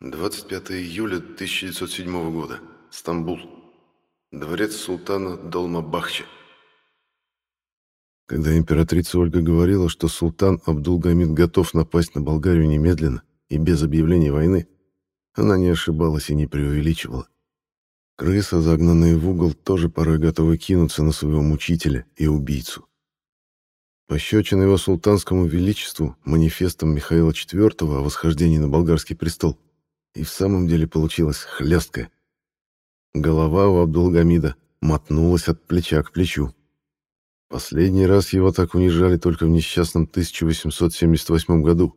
25 июля 1907 года. Стамбул. Дворец султана Долмабахче. Когда императрица Ольга говорила, что султан Абдулгамид готов напасть на Болгарию немедленно и без объявления войны, она не ошибалась и не преувеличивала. Крыса, загнанная в угол, тоже порой готова кинуться на своего мучителя и убийцу. Пощечина его султанскому величеству манифестом Михаила IV о восхождении на болгарский престол и в самом деле получилась хлесткая. Голова у Абдулгамида мотнулась от плеча к плечу. Последний раз его так унижали только в несчастном 1878 году,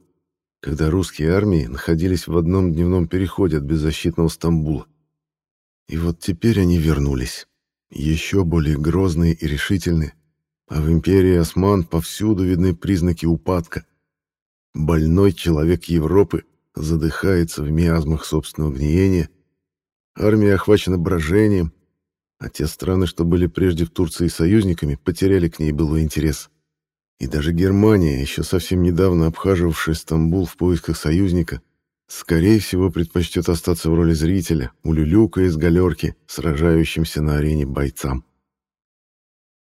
когда русские армии находились в одном дневном переходе от беззащитного Стамбула. И вот теперь они вернулись, еще более грозные и решительные, а в империи Осман повсюду видны признаки упадка. Больной человек Европы задыхается в миазмах собственного гниения, армия охвачена брожением, а те страны, что были прежде в Турции союзниками, потеряли к ней былой интерес. И даже Германия, еще совсем недавно обхаживавшая Стамбул в поисках союзника, скорее всего предпочтет остаться в роли зрителя, улюлюкая из галерки, сражающимся на арене бойцам.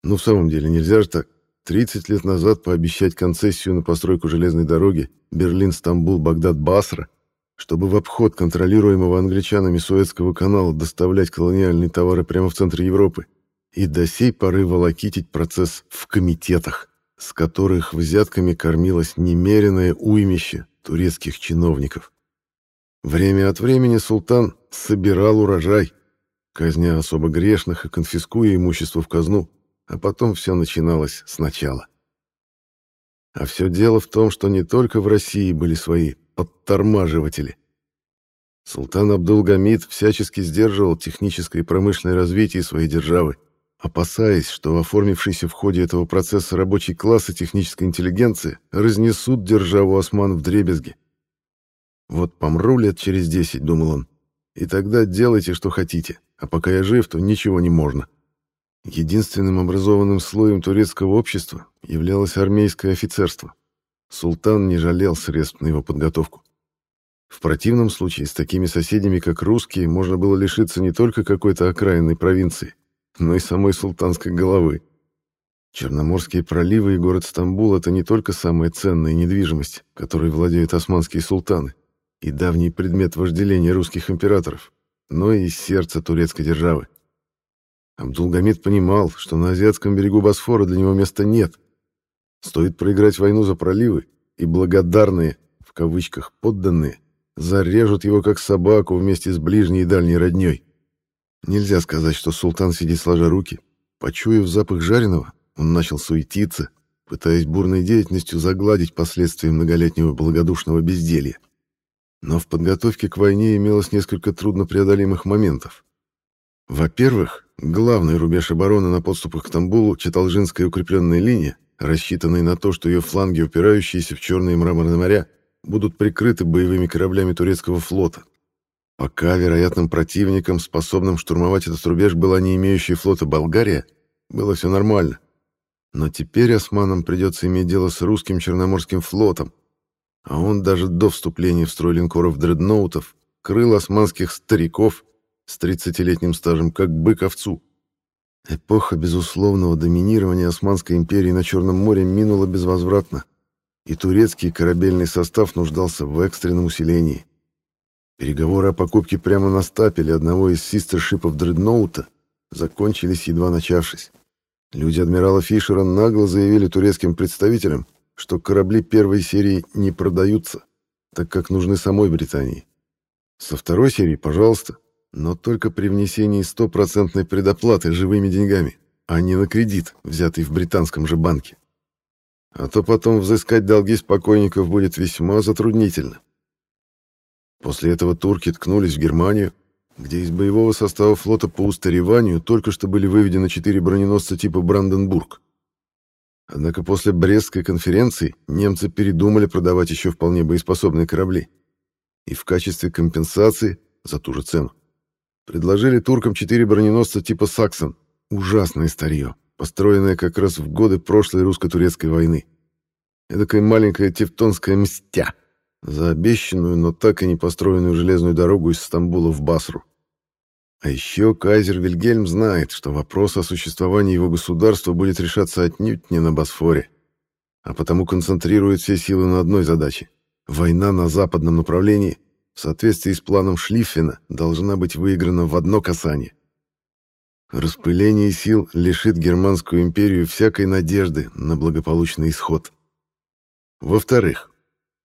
Ну, в самом деле, нельзя же так. 30 лет назад пообещать концессию на постройку железной дороги Берлин-Стамбул-Багдад-Басра, чтобы в обход контролируемого англичанами Суэцкого канала доставлять колониальные товары прямо в центр Европы и до сей поры волокитить процесс в комитетах, с которых взятками кормилось немеренное уймище турецких чиновников. Время от времени султан собирал урожай, казня особо грешных и конфискуя имущество в казну, а потом все начиналось сначала. А все дело в том, что не только в России были свои подтормаживатели. Султан Абдулгамид всячески сдерживал техническое и промышленное развитие своей державы, опасаясь, что оформившийся в ходе этого процесса рабочий класс и техническая интеллигенция разнесут державу осман в дребезги. «Вот помру лет через десять», — думал он, — «и тогда делайте, что хотите, а пока я жив, то ничего не можно». Единственным образованным слоем турецкого общества являлось армейское офицерство. Султан не жалел средств на его подготовку. В противном случае с такими соседями, как русские, можно было лишиться не только какой-то окраинной провинции, но и самой султанской головы. Черноморские проливы и город Стамбул — это не только самая ценная недвижимость, которой владеют османские султаны, и давний предмет вожделения русских императоров, но и сердце турецкой державы. Абдулгамид понимал, что на азиатском берегу Босфора для него места нет. Стоит проиграть войну за проливы, и благодарные, в кавычках, подданные, зарежут его как собаку вместе с ближней и дальней роднёй. Нельзя сказать, что султан сидит сложа руки. Почуяв запах жареного, он начал суетиться, пытаясь бурной деятельностью загладить последствия многолетнего благодушного безделья. Но в подготовке к войне имелось несколько труднопреодолимых моментов. Во-первых, главный рубеж обороны на подступах к Стамбулу — Чаталжинская укрепленная линия, рассчитанная на то, что ее фланги, упирающиеся в черные мраморные моря, будут прикрыты боевыми кораблями турецкого флота. Пока вероятным противником, способным штурмовать этот рубеж, была не имеющая флота Болгария, было все нормально. Но теперь османам придется иметь дело с русским Черноморским флотом, а он даже до вступления в строй линкоров дредноутов крыл османских стариков с 30-летним стажем, как бык овцу. Эпоха безусловного доминирования Османской империи на Черном море минула безвозвратно, и турецкий корабельный состав нуждался в экстренном усилении. Переговоры о покупке прямо на стапеле одного из систершипов дредноута закончились, едва начавшись. Люди адмирала Фишера нагло заявили турецким представителям, что корабли первой серии не продаются, так как нужны самой Британии. Со второй серии, пожалуйста, но только при внесении стопроцентной предоплаты живыми деньгами, а не на кредит, взятый в британском же банке. А то потом взыскать долги с покойников будет весьма затруднительно. После этого турки ткнулись в Германию, где из боевого состава флота по устареванию только что были выведены четыре броненосца типа «Бранденбург». Однако после Брестской конференции немцы передумали продавать еще вполне боеспособные корабли. И в качестве компенсации за ту же цену Предложили туркам четыре броненосца типа «Саксон». Ужасное старье, построенное как раз в годы прошлой русско-турецкой войны. Эдакая маленькая тевтонская мстя. за обещанную, но так и не построенную железную дорогу из Стамбула в Басру. А еще кайзер Вильгельм знает, что вопрос о существовании его государства будет решаться отнюдь не на Босфоре, а потому концентрирует все силы на одной задаче. Война на западном направлении, в соответствии с планом Шлиффена, должна быть выиграна в одно касание. Распыление сил лишит Германскую империю всякой надежды на благополучный исход. Во-вторых,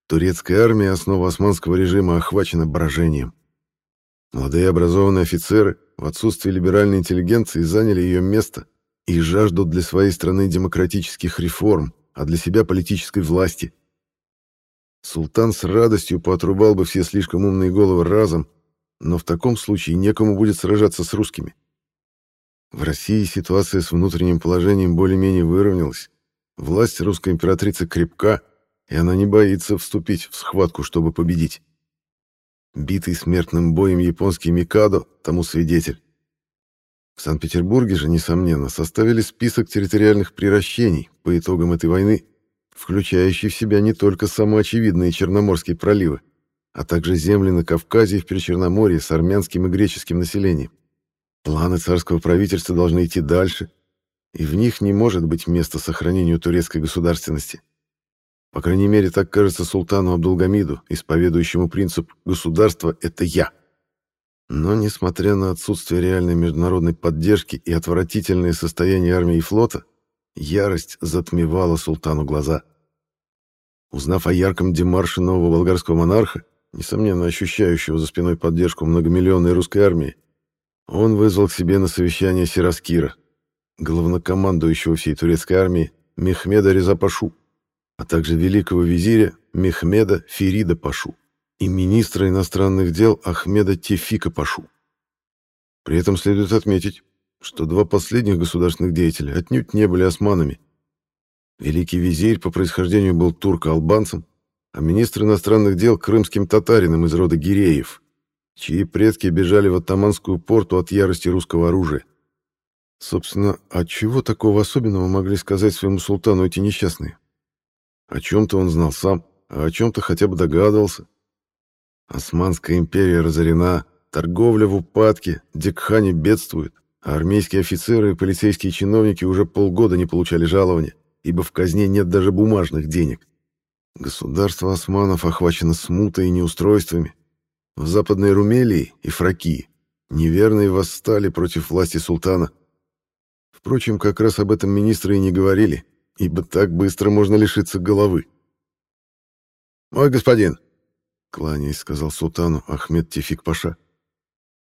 турецкая армия, основа османского режима, охвачена брожением. Молодые образованные офицеры в отсутствие либеральной интеллигенции заняли ее место и жаждут для своей страны демократических реформ, а для себя политической власти. Султан с радостью поотрубал бы все слишком умные головы разом, но в таком случае некому будет сражаться с русскими. В России ситуация с внутренним положением более-менее выровнялась. Власть русской императрицы крепка, и она не боится вступить в схватку, чтобы победить. Битый смертным боем японский Микадо тому свидетель. В Санкт-Петербурге же, несомненно, составили список территориальных приращений по итогам этой войны, включающий в себя не только самоочевидные Черноморские проливы, а также земли на Кавказе и в Причерноморье с армянским и греческим населением. Планы царского правительства должны идти дальше, и в них не может быть места сохранению турецкой государственности. По крайней мере, так кажется султану Абдулгамиду, исповедующему принцип «государство — это я». Но, несмотря на отсутствие реальной международной поддержки и отвратительное состояние армии и флота, ярость затмевала султану глаза. Узнав о ярком демарше нового болгарского монарха, несомненно ощущающего за спиной поддержку многомиллионной русской армии, он вызвал к себе на совещание Сираскира, главнокомандующего всей турецкой армии Мехмеда Резапашу а также великого визиря Мехмеда Ферида Пашу и министра иностранных дел Ахмеда Тефика Пашу. При этом следует отметить, что два последних государственных деятеля отнюдь не были османами. Великий визирь по происхождению был турко-албанцем, а министр иностранных дел — крымским татарином из рода Гиреев, чьи предки бежали в Оттаманскую порту от ярости русского оружия. Собственно, от чего такого особенного могли сказать своему султану эти несчастные? О чем-то он знал сам, а о чем-то хотя бы догадывался. Османская империя разорена, торговля в упадке, Декхани бедствует, армейские офицеры и полицейские чиновники уже полгода не получали жалования, ибо в казне нет даже бумажных денег. Государство османов охвачено смутой и неустройствами. В Западной Румелии и Фракии неверные восстали против власти султана. Впрочем, как раз об этом министры и не говорили, ибо так быстро можно лишиться головы. «Мой господин», — кланяясь, сказал султану Ахмед Тефик Паша,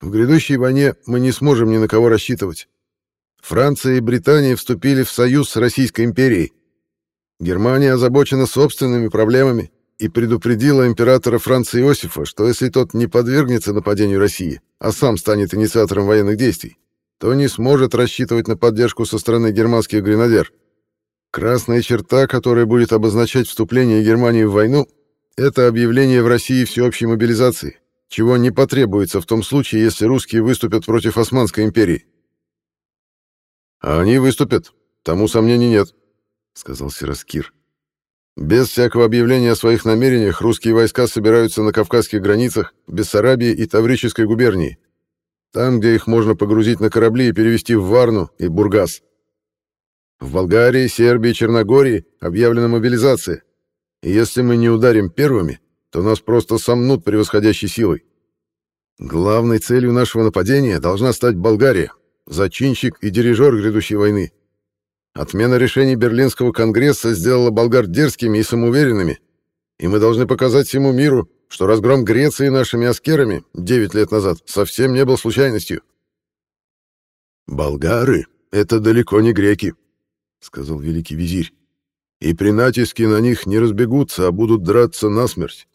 «в грядущей войне мы не сможем ни на кого рассчитывать. Франция и Британия вступили в союз с Российской империей. Германия озабочена собственными проблемами и предупредила императора Франца Иосифа, что если тот не подвергнется нападению России, а сам станет инициатором военных действий, то не сможет рассчитывать на поддержку со стороны германских гренадер. Красная черта, которая будет обозначать вступление Германии в войну, это объявление в России всеобщей мобилизации, чего не потребуется в том случае, если русские выступят против Османской империи. А они выступят, тому сомнений нет, сказал Сираскир. Без всякого объявления о своих намерениях русские войска собираются на кавказских границах Бессарабии и Таврической губернии, там, где их можно погрузить на корабли и перевести в Варну и Бургас. В Болгарии, Сербии, Черногории объявлена мобилизация. И если мы не ударим первыми, то нас просто сомнут превосходящей силой. Главной целью нашего нападения должна стать Болгария, зачинщик и дирижер грядущей войны. Отмена решений Берлинского конгресса сделала болгар дерзкими и самоуверенными, и мы должны показать всему миру, что разгром Греции нашими аскерами 9 лет назад совсем не был случайностью. «Болгары — это далеко не греки», — сказал великий визирь, — «и при натиске на них не разбегутся, а будут драться насмерть.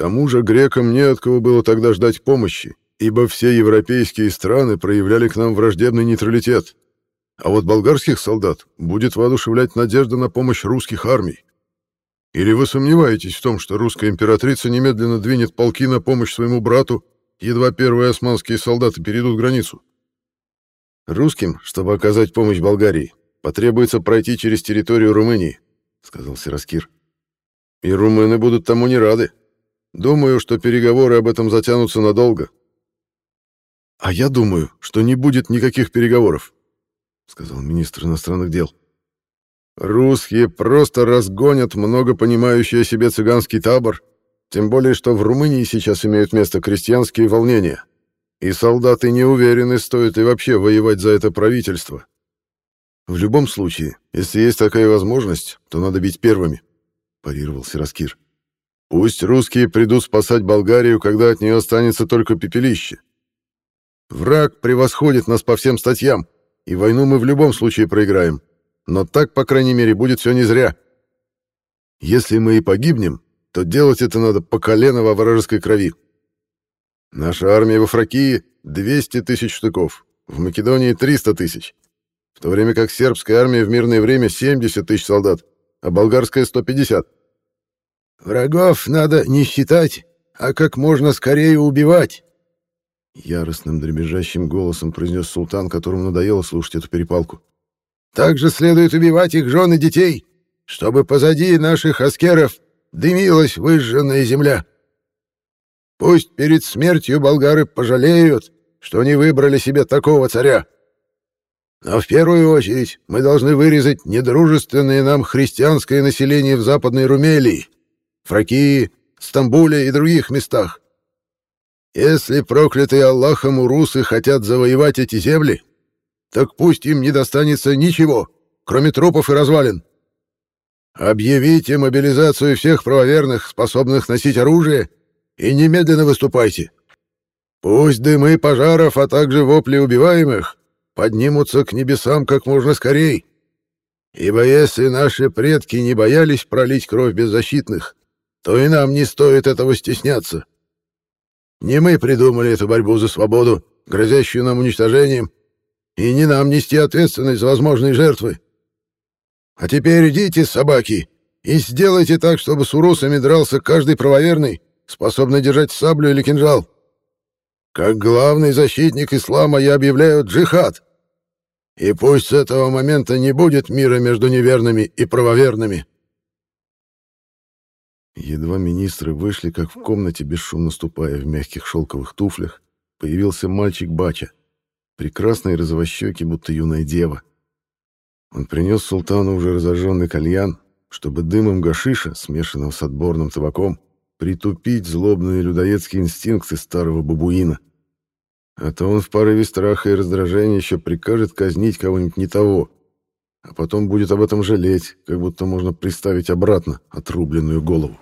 Тому же грекам не от кого было тогда ждать помощи, ибо все европейские страны проявляли к нам враждебный нейтралитет. А вот болгарских солдат будет воодушевлять надежда на помощь русских армий. Или вы сомневаетесь в том, что русская императрица немедленно двинет полки на помощь своему брату, едва первые османские солдаты перейдут границу? Русским, чтобы оказать помощь Болгарии, Потребуется пройти через территорию Румынии, сказал Сираскир. И румыны будут тому не рады. Думаю, что переговоры об этом затянутся надолго. А я думаю, что не будет никаких переговоров, сказал министр иностранных дел. Русские просто разгонят много понимающий о себе цыганский табор, тем более что в Румынии сейчас имеют место крестьянские волнения, и солдаты не уверены, стоит ли вообще воевать за это правительство. В любом случае, если есть такая возможность, то надо бить первыми, парировал Сираскир. Пусть русские придут спасать Болгарию, когда от нее останется только пепелище. Враг превосходит нас по всем статьям, и войну мы в любом случае проиграем. Но так, по крайней мере, будет все не зря. Если мы и погибнем, то делать это надо по колено во вражеской крови. Наша армия во Фракии — 200 тысяч штыков, в Македонии — 300 тысяч, в то время как сербская армия в мирное время — 70 тысяч солдат, а болгарская — 150. Врагов надо не считать, а как можно скорее убивать. Яростным дребезжащим голосом произнес султан, которому надоело слушать эту перепалку. «Также следует убивать их жен и детей, чтобы позади наших аскеров дымилась выжженная земля. Пусть перед смертью болгары пожалеют, что они выбрали себе такого царя. Но в первую очередь мы должны вырезать недружественное нам христианское население в Западной Румелии, Фракии, Стамбуле и других местах. Если проклятые Аллахом урусы хотят завоевать эти земли, так пусть им не достанется ничего, кроме трупов и развалин. Объявите мобилизацию всех правоверных, способных носить оружие, и немедленно выступайте. Пусть дымы пожаров, а также вопли убиваемых поднимутся к небесам как можно скорей. Ибо если наши предки не боялись пролить кровь беззащитных, то и нам не стоит этого стесняться. Не мы придумали эту борьбу за свободу, грозящую нам уничтожением, и не нам нести ответственность за возможные жертвы. А теперь идите, собаки, и сделайте так, чтобы с урусами дрался каждый правоверный, способный держать саблю или кинжал. Как главный защитник ислама я объявляю джихад. И пусть с этого момента не будет мира между неверными и правоверными. Едва министры вышли, как в комнате, бесшумно ступая в мягких шелковых туфлях, появился мальчик Бача, прекрасный розовощекий, будто юная дева. Он принес султану уже разожженный кальян, чтобы дымом гашиша, смешанного с отборным табаком, притупить злобные людоедские инстинкты старого бабуина. А то он в порыве страха и раздражения еще прикажет казнить кого-нибудь не того, а потом будет об этом жалеть, как будто можно приставить обратно отрубленную голову.